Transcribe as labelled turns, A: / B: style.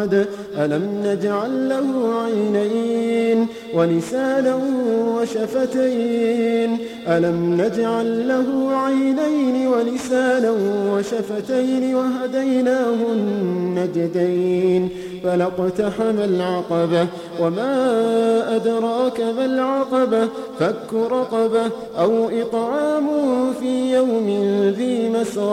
A: أحد. ألم نجعل له عينين ولسانا وشفتين؟ ألم نجعل له عينين ولسانا وشفتين وهديناه النجدين فلاقتحم العقبة. وما أدراك ما العقبة؟ فك رقبة أو إطعام في يوم